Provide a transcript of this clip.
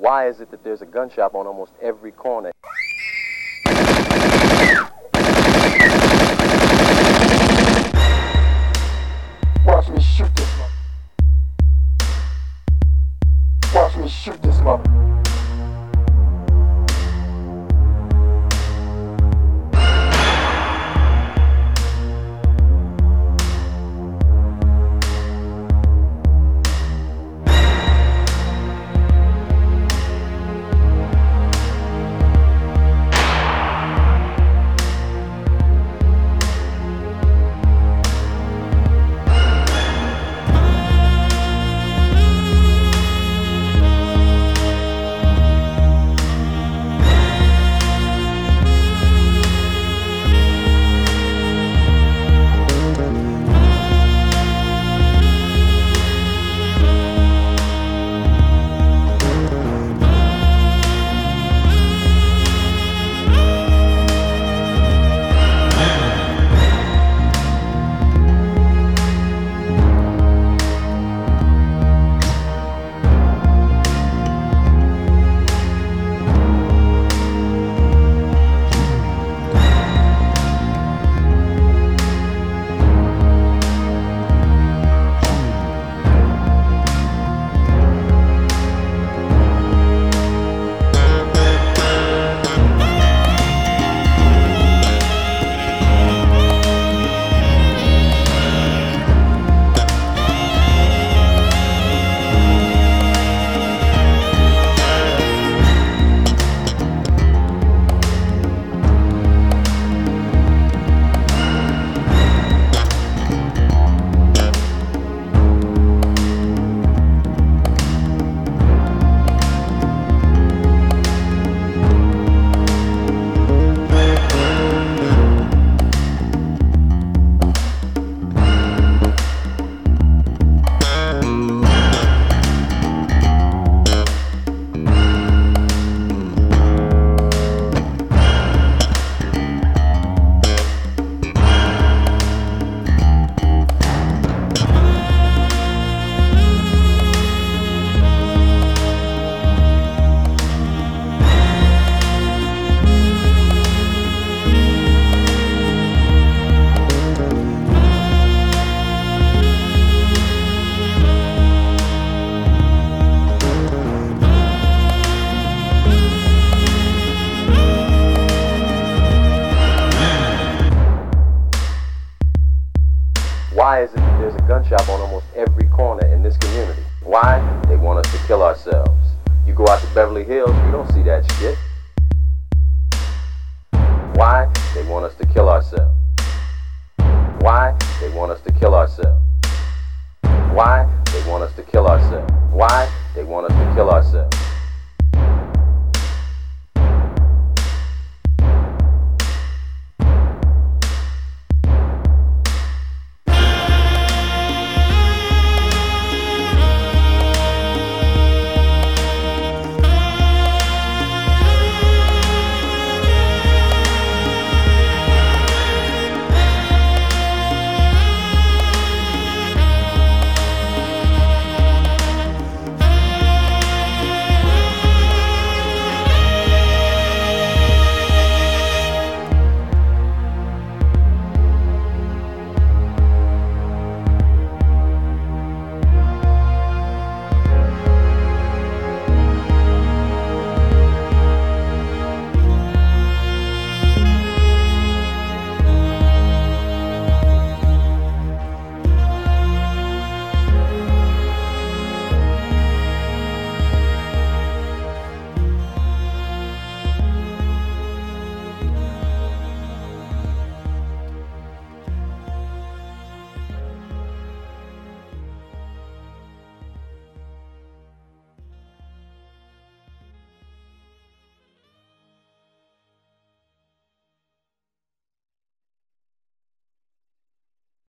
Why is it that there's a gun shop on almost every corner? Why is it that there's a gun shop on almost every corner in this community? Why? They want us to kill ourselves. You go out to Beverly Hills, you don't see that shit. Why? They want us to kill ourselves. Why? They want us to kill ourselves. Why? They want us to kill ourselves. Why? They want us.